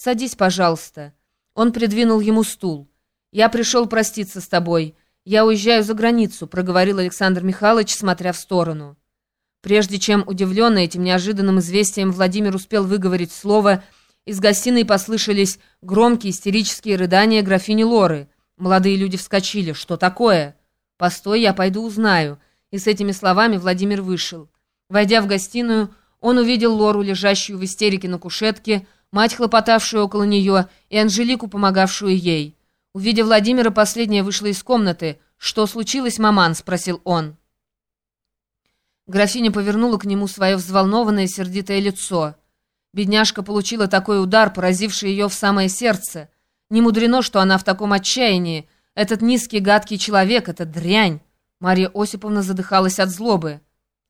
«Садись, пожалуйста». Он придвинул ему стул. «Я пришел проститься с тобой. Я уезжаю за границу», — проговорил Александр Михайлович, смотря в сторону. Прежде чем удивленный этим неожиданным известием Владимир успел выговорить слово, из гостиной послышались громкие истерические рыдания графини Лоры. Молодые люди вскочили. «Что такое?» «Постой, я пойду узнаю». И с этими словами Владимир вышел. Войдя в гостиную, он увидел Лору, лежащую в истерике на кушетке, мать, хлопотавшую около нее, и Анжелику, помогавшую ей. Увидев Владимира, последняя вышла из комнаты. «Что случилось, маман?» — спросил он. Графиня повернула к нему свое взволнованное сердитое лицо. Бедняжка получила такой удар, поразивший ее в самое сердце. Не мудрено, что она в таком отчаянии. Этот низкий гадкий человек, эта дрянь. Марья Осиповна задыхалась от злобы.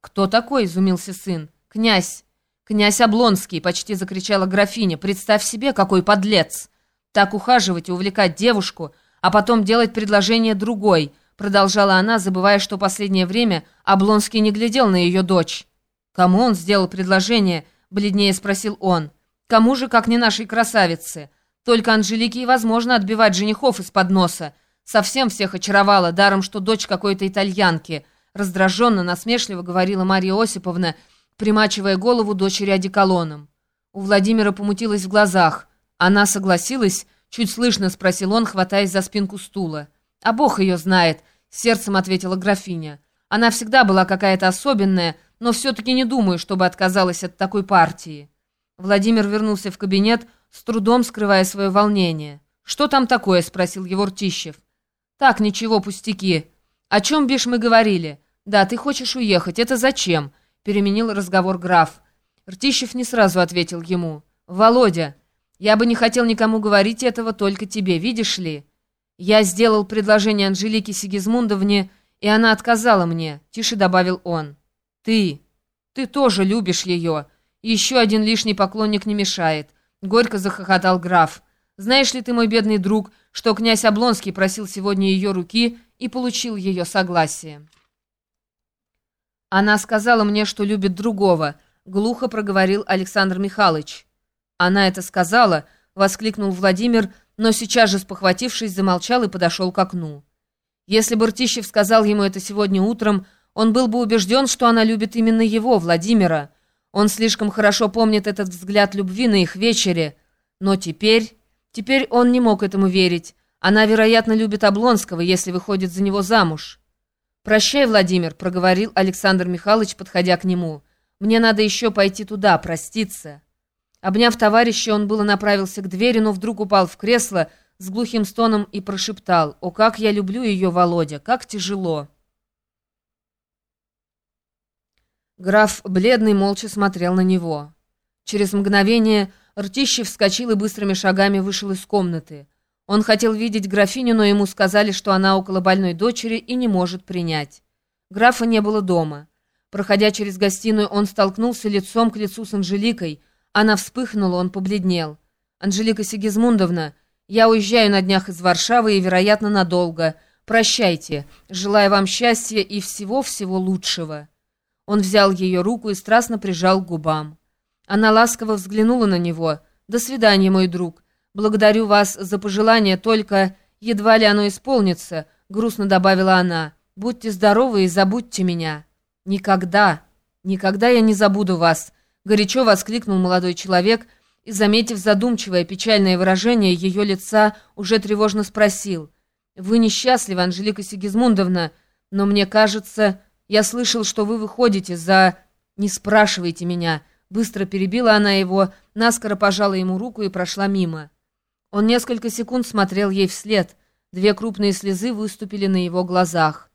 «Кто такой?» — изумился сын. «Князь! Князь Облонский!» — почти закричала графиня. «Представь себе, какой подлец! Так ухаживать и увлекать девушку, а потом делать предложение другой!» продолжала она, забывая, что последнее время Облонский не глядел на ее дочь. «Кому он сделал предложение?» — бледнее спросил он. «Кому же, как не нашей красавице? Только Анжелике и возможно отбивать женихов из-под носа. Совсем всех очаровала, даром, что дочь какой-то итальянки». Раздраженно, насмешливо говорила Марья Осиповна, примачивая голову дочери одеколоном. У Владимира помутилось в глазах. Она согласилась, чуть слышно спросил он, хватаясь за спинку стула. «А Бог ее знает», — сердцем ответила графиня. «Она всегда была какая-то особенная, но все-таки не думаю, чтобы отказалась от такой партии». Владимир вернулся в кабинет, с трудом скрывая свое волнение. «Что там такое?» — спросил его Ртищев. «Так, ничего, пустяки. О чем, бишь, мы говорили? Да, ты хочешь уехать. Это зачем?» — переменил разговор граф. Ртищев не сразу ответил ему. «Володя, я бы не хотел никому говорить этого, только тебе, видишь ли?» «Я сделал предложение Анжелике Сигизмундовне, и она отказала мне», — тише добавил он. «Ты, ты тоже любишь ее. Еще один лишний поклонник не мешает», — горько захохотал граф. «Знаешь ли ты, мой бедный друг, что князь Облонский просил сегодня ее руки и получил ее согласие?» «Она сказала мне, что любит другого», — глухо проговорил Александр Михайлович. «Она это сказала», — воскликнул Владимир, — но сейчас же, спохватившись, замолчал и подошел к окну. Если бы Ртищев сказал ему это сегодня утром, он был бы убежден, что она любит именно его, Владимира. Он слишком хорошо помнит этот взгляд любви на их вечере. Но теперь... Теперь он не мог этому верить. Она, вероятно, любит Облонского, если выходит за него замуж. «Прощай, Владимир», — проговорил Александр Михайлович, подходя к нему. «Мне надо еще пойти туда, проститься». Обняв товарища, он было направился к двери, но вдруг упал в кресло с глухим стоном и прошептал «О, как я люблю ее, Володя! Как тяжело!» Граф, бледный, молча смотрел на него. Через мгновение Ртищев вскочил и быстрыми шагами вышел из комнаты. Он хотел видеть графиню, но ему сказали, что она около больной дочери и не может принять. Графа не было дома. Проходя через гостиную, он столкнулся лицом к лицу с Анжеликой, она вспыхнула, он побледнел. «Анжелика Сигизмундовна, я уезжаю на днях из Варшавы и, вероятно, надолго. Прощайте. Желаю вам счастья и всего-всего лучшего». Он взял ее руку и страстно прижал к губам. Она ласково взглянула на него. «До свидания, мой друг. Благодарю вас за пожелание, только едва ли оно исполнится», — грустно добавила она. «Будьте здоровы и забудьте меня». «Никогда, никогда я не забуду вас», горячо воскликнул молодой человек и, заметив задумчивое печальное выражение ее лица, уже тревожно спросил. «Вы несчастливы, Анжелика Сигизмундовна, но мне кажется, я слышал, что вы выходите за... Не спрашивайте меня». Быстро перебила она его, наскоро пожала ему руку и прошла мимо. Он несколько секунд смотрел ей вслед. Две крупные слезы выступили на его глазах.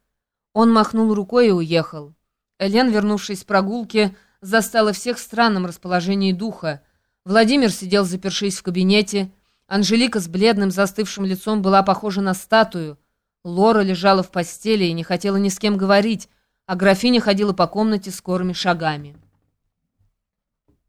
Он махнул рукой и уехал. Элен, вернувшись с прогулки, застала всех в странном расположении духа. Владимир сидел, запершись в кабинете. Анжелика с бледным застывшим лицом была похожа на статую. Лора лежала в постели и не хотела ни с кем говорить, а графиня ходила по комнате скорыми шагами.